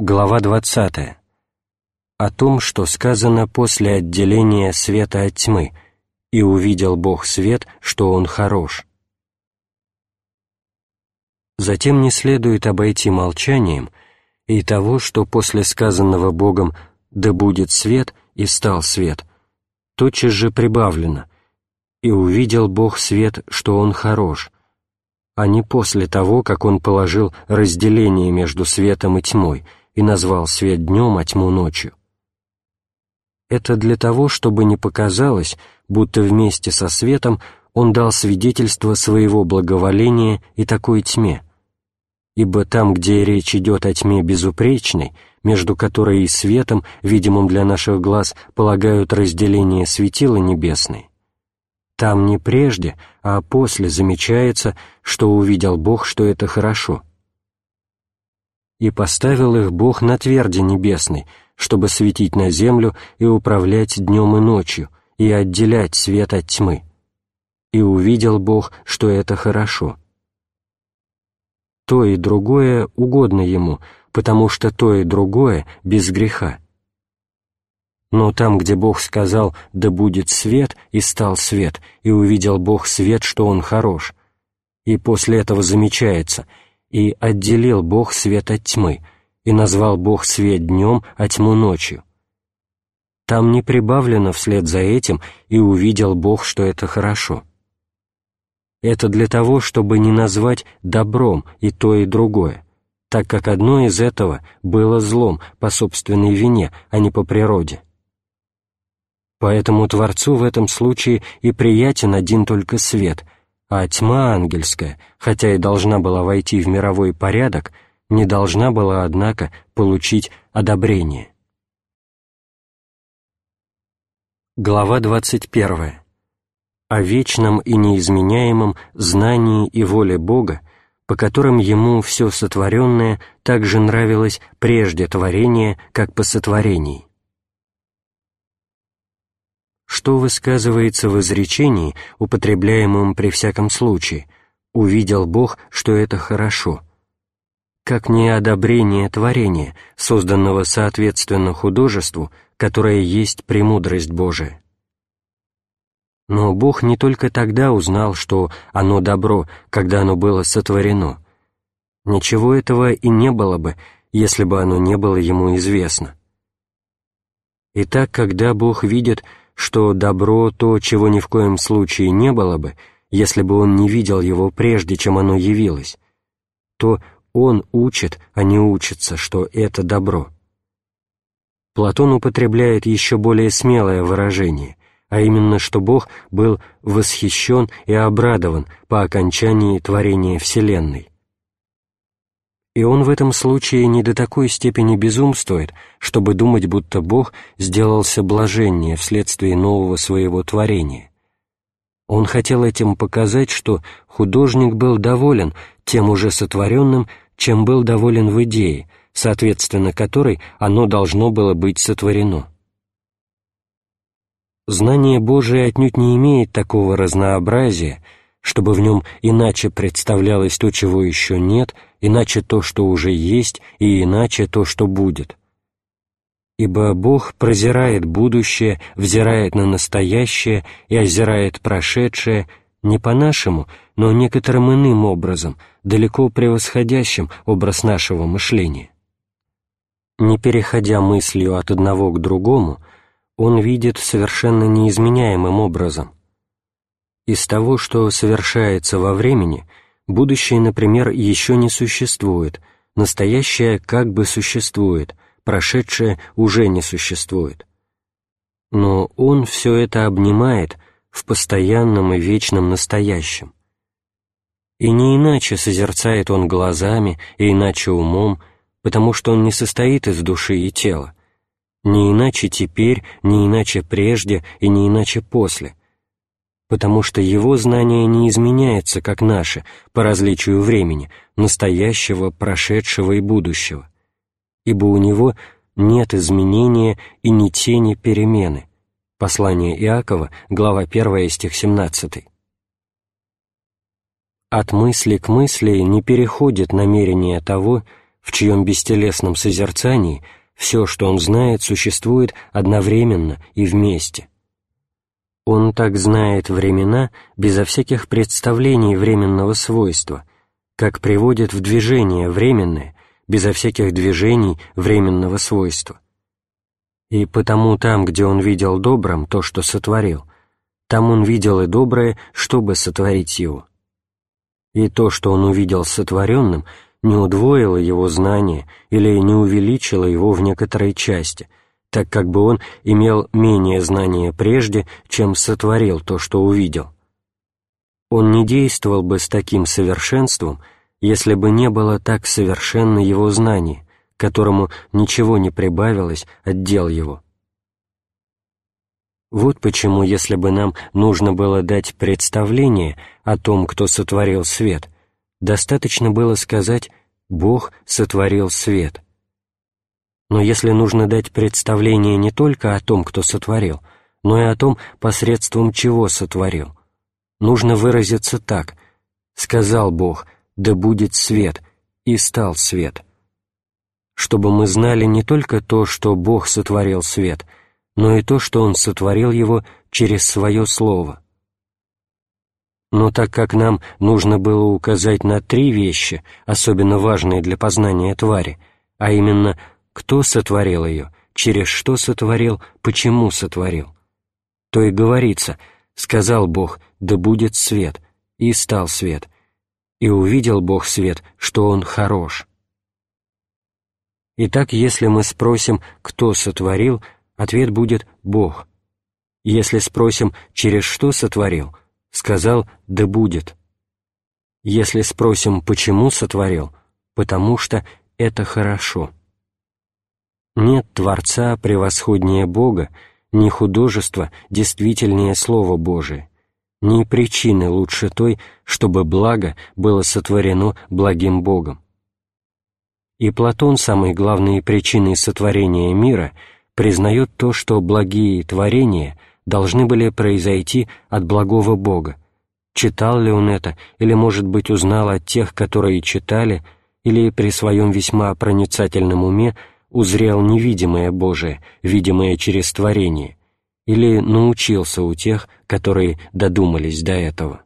Глава 20. О том, что сказано после отделения света от тьмы, «И увидел Бог свет, что Он хорош». Затем не следует обойти молчанием и того, что после сказанного Богом «Да будет свет» и «Стал свет», тотчас же прибавлено «И увидел Бог свет, что Он хорош», а не после того, как Он положил разделение между светом и тьмой — и назвал свет днем, а тьму ночью. Это для того, чтобы не показалось, будто вместе со светом он дал свидетельство своего благоволения и такой тьме. Ибо там, где речь идет о тьме безупречной, между которой и светом, видимым для наших глаз, полагают разделение светила небесной, там не прежде, а после замечается, что увидел Бог, что это хорошо — и поставил их Бог на тверди небесной, чтобы светить на землю и управлять днем и ночью, и отделять свет от тьмы. И увидел Бог, что это хорошо. То и другое угодно Ему, потому что то и другое без греха. Но там, где Бог сказал «да будет свет», и стал свет, и увидел Бог свет, что Он хорош, и после этого замечается – и отделил Бог свет от тьмы, и назвал Бог свет днем, а тьму ночью. Там не прибавлено вслед за этим, и увидел Бог, что это хорошо. Это для того, чтобы не назвать добром и то, и другое, так как одно из этого было злом по собственной вине, а не по природе. Поэтому Творцу в этом случае и приятен один только свет — а тьма ангельская, хотя и должна была войти в мировой порядок, не должна была, однако, получить одобрение. Глава 21. О вечном и неизменяемом знании и воле Бога, по которым Ему все сотворенное так же нравилось прежде творения, как по сотворении что высказывается в изречении, употребляемом при всяком случае «увидел Бог, что это хорошо», как неодобрение творения, созданного соответственно художеству, которое есть премудрость Божия. Но Бог не только тогда узнал, что оно добро, когда оно было сотворено. Ничего этого и не было бы, если бы оно не было Ему известно. Итак, когда Бог видит, что добро — то, чего ни в коем случае не было бы, если бы он не видел его прежде, чем оно явилось, то он учит, а не учится, что это добро. Платон употребляет еще более смелое выражение, а именно, что Бог был восхищен и обрадован по окончании творения Вселенной и он в этом случае не до такой степени безумствует, чтобы думать, будто Бог сделался блаженнее вследствие нового своего творения. Он хотел этим показать, что художник был доволен тем уже сотворенным, чем был доволен в идее, соответственно которой оно должно было быть сотворено. Знание Божие отнюдь не имеет такого разнообразия, чтобы в нем иначе представлялось то, чего еще нет, иначе то, что уже есть, и иначе то, что будет. Ибо Бог прозирает будущее, взирает на настоящее и озирает прошедшее не по-нашему, но некоторым иным образом, далеко превосходящим образ нашего мышления. Не переходя мыслью от одного к другому, он видит совершенно неизменяемым образом, из того, что совершается во времени, будущее, например, еще не существует, настоящее как бы существует, прошедшее уже не существует. Но он все это обнимает в постоянном и вечном настоящем. И не иначе созерцает он глазами и иначе умом, потому что он не состоит из души и тела, не иначе теперь, не иначе прежде и не иначе после, потому что его знание не изменяется, как наше, по различию времени, настоящего, прошедшего и будущего, ибо у него нет изменения и ни тени перемены. Послание Иакова, глава 1, стих 17. От мысли к мысли не переходит намерение того, в чьем бестелесном созерцании все, что он знает, существует одновременно и вместе. Он так знает времена безо всяких представлений временного свойства, как приводит в движение временное, безо всяких движений временного свойства. И потому там, где он видел добрым то, что сотворил, там он видел и доброе, чтобы сотворить его. И то, что он увидел сотворенным, не удвоило его знание или не увеличило его в некоторой части, так как бы он имел менее знания прежде, чем сотворил то, что увидел. Он не действовал бы с таким совершенством, если бы не было так совершенно его знание, которому ничего не прибавилось от дел его. Вот почему, если бы нам нужно было дать представление о том, кто сотворил свет, достаточно было сказать «Бог сотворил свет». Но если нужно дать представление не только о том, кто сотворил, но и о том, посредством чего сотворил, нужно выразиться так. «Сказал Бог, да будет свет, и стал свет», чтобы мы знали не только то, что Бог сотворил свет — но и то, что Он сотворил его через Свое Слово. Но так как нам нужно было указать на три вещи, особенно важные для познания твари, а именно, кто сотворил ее, через что сотворил, почему сотворил, то и говорится «сказал Бог, да будет свет», и стал свет, и увидел Бог свет, что он хорош. Итак, если мы спросим, кто сотворил, Ответ будет «Бог». Если спросим, через что сотворил, сказал «да будет». Если спросим, почему сотворил, потому что это хорошо. Нет Творца превосходнее Бога, ни художества действительнее Слово Божие, ни причины лучше той, чтобы благо было сотворено благим Богом. И Платон самой главной причиной сотворения мира — признает то, что благие творения должны были произойти от благого Бога. Читал ли он это, или, может быть, узнал от тех, которые читали, или при своем весьма проницательном уме узрел невидимое Божие, видимое через творение, или научился у тех, которые додумались до этого.